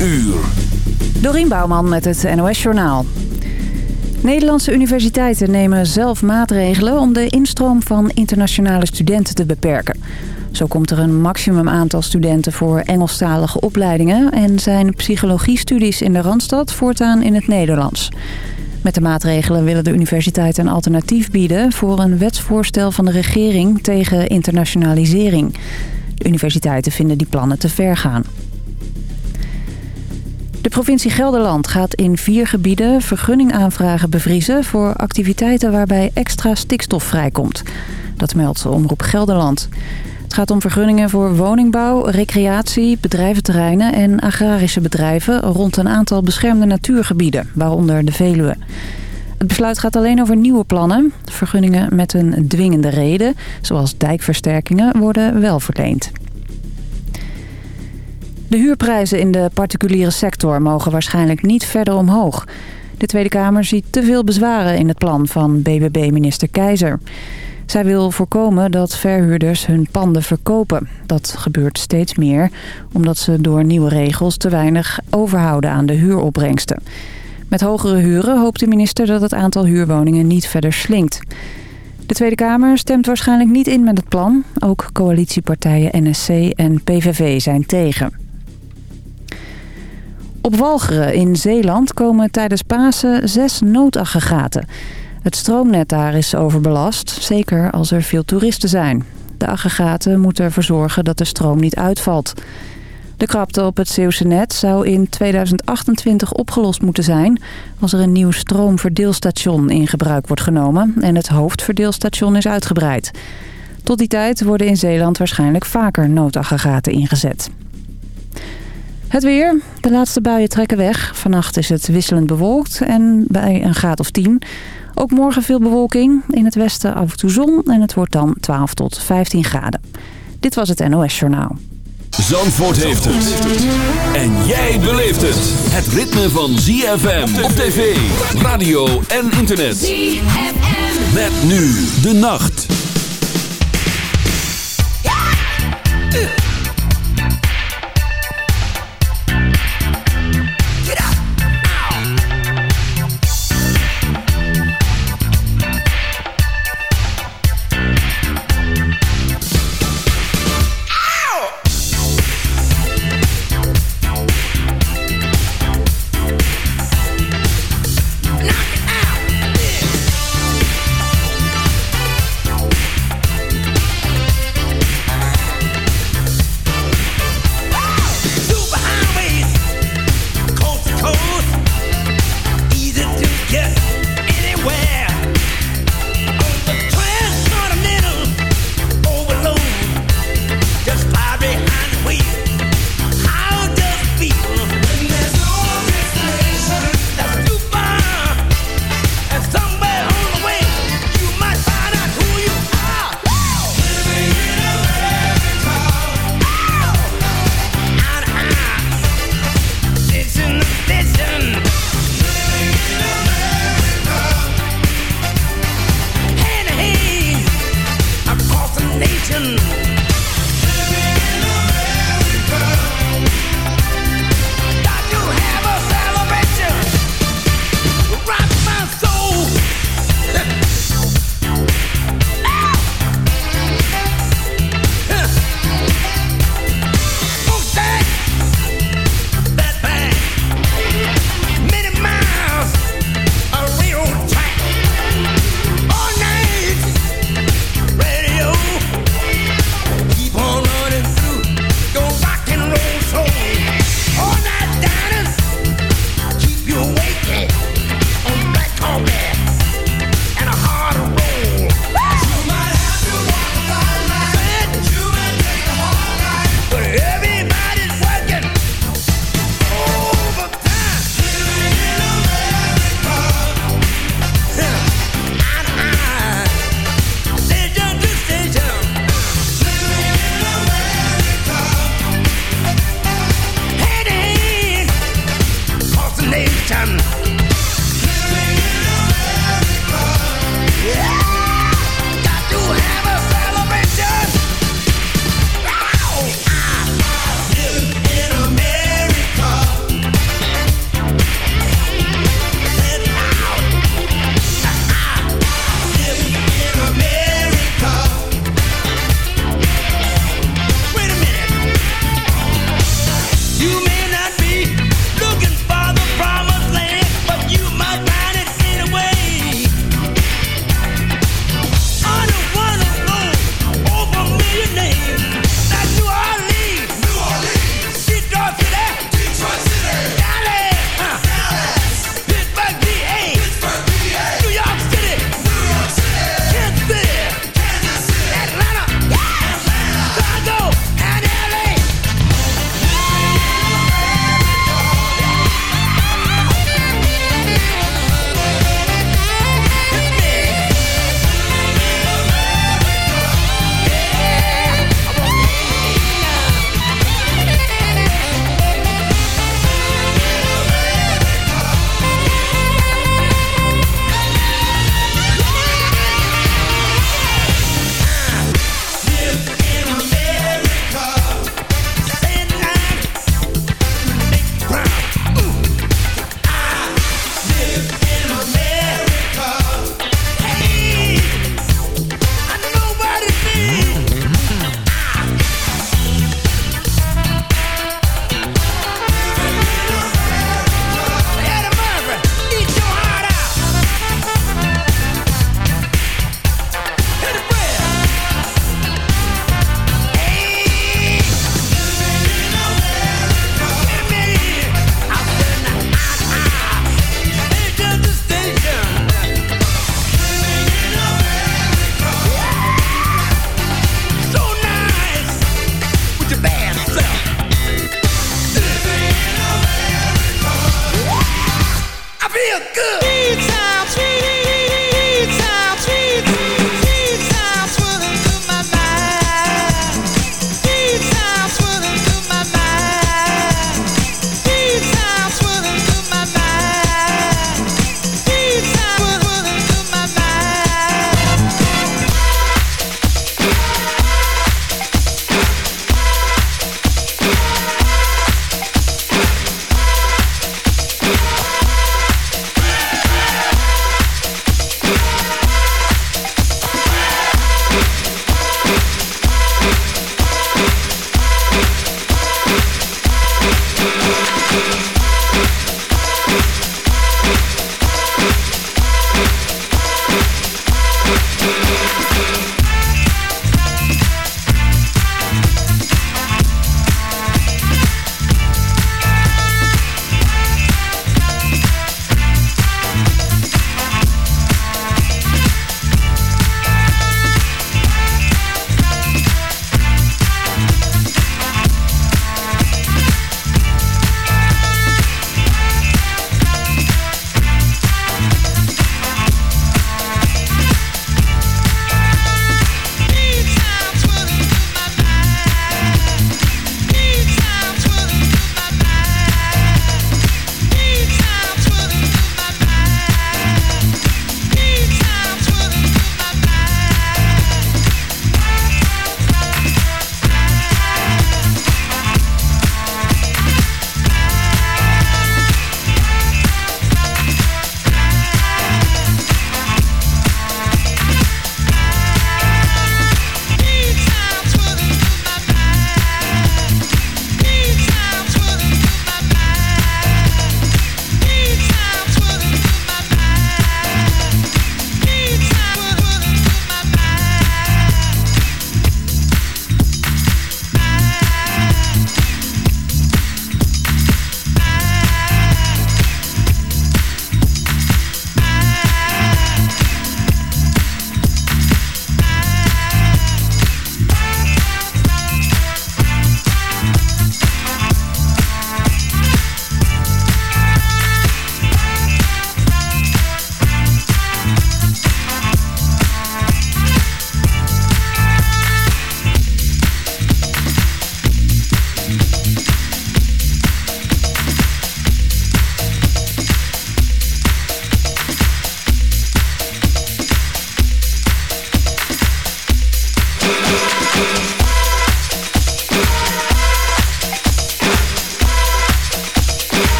uur. Dorien Bouwman met het NOS Journaal. Nederlandse universiteiten nemen zelf maatregelen om de instroom van internationale studenten te beperken. Zo komt er een maximum aantal studenten voor Engelstalige opleidingen... en zijn psychologiestudies in de Randstad voortaan in het Nederlands. Met de maatregelen willen de universiteiten een alternatief bieden... voor een wetsvoorstel van de regering tegen internationalisering. De universiteiten vinden die plannen te ver gaan. De provincie Gelderland gaat in vier gebieden vergunningaanvragen bevriezen... voor activiteiten waarbij extra stikstof vrijkomt. Dat meldt Omroep Gelderland. Het gaat om vergunningen voor woningbouw, recreatie, bedrijventerreinen en agrarische bedrijven rond een aantal beschermde natuurgebieden, waaronder de Veluwe. Het besluit gaat alleen over nieuwe plannen. Vergunningen met een dwingende reden, zoals dijkversterkingen, worden wel verleend. De huurprijzen in de particuliere sector mogen waarschijnlijk niet verder omhoog. De Tweede Kamer ziet te veel bezwaren in het plan van BBB-minister Keizer. Zij wil voorkomen dat verhuurders hun panden verkopen. Dat gebeurt steeds meer, omdat ze door nieuwe regels te weinig overhouden aan de huuropbrengsten. Met hogere huren hoopt de minister dat het aantal huurwoningen niet verder slinkt. De Tweede Kamer stemt waarschijnlijk niet in met het plan. Ook coalitiepartijen NSC en PVV zijn tegen. Op Walcheren in Zeeland komen tijdens Pasen zes noodaggregaten. Het stroomnet daar is overbelast, zeker als er veel toeristen zijn. De aggregaten moeten ervoor zorgen dat de stroom niet uitvalt. De krapte op het Zeeuwse net zou in 2028 opgelost moeten zijn... als er een nieuw stroomverdeelstation in gebruik wordt genomen... en het hoofdverdeelstation is uitgebreid. Tot die tijd worden in Zeeland waarschijnlijk vaker noodaggregaten ingezet. Het weer. De laatste buien trekken weg. Vannacht is het wisselend bewolkt en bij een graad of 10. Ook morgen veel bewolking. In het westen af en toe zon en het wordt dan 12 tot 15 graden. Dit was het NOS Journaal. Zandvoort heeft het. En jij beleeft het. Het ritme van ZFM op tv, radio en internet. ZFM. Met nu de nacht.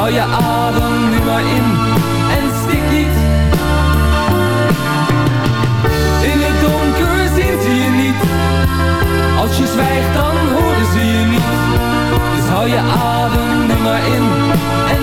hou je adem nu maar in en stik niet. In het donker zien je niet. Als je zwijgt dan horen ze je niet. Dus hou je adem nu maar in en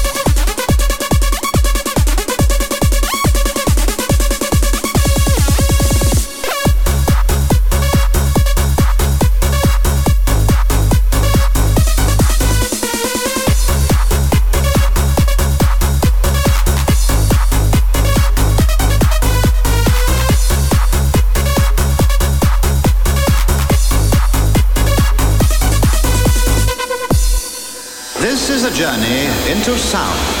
Journey into sound.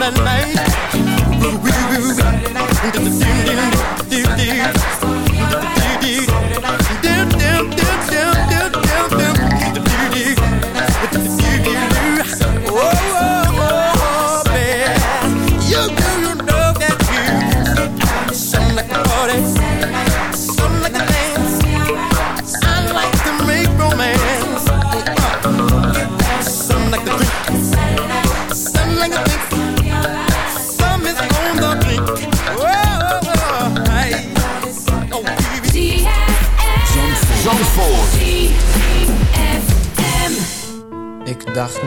Saturday night. Saturday night.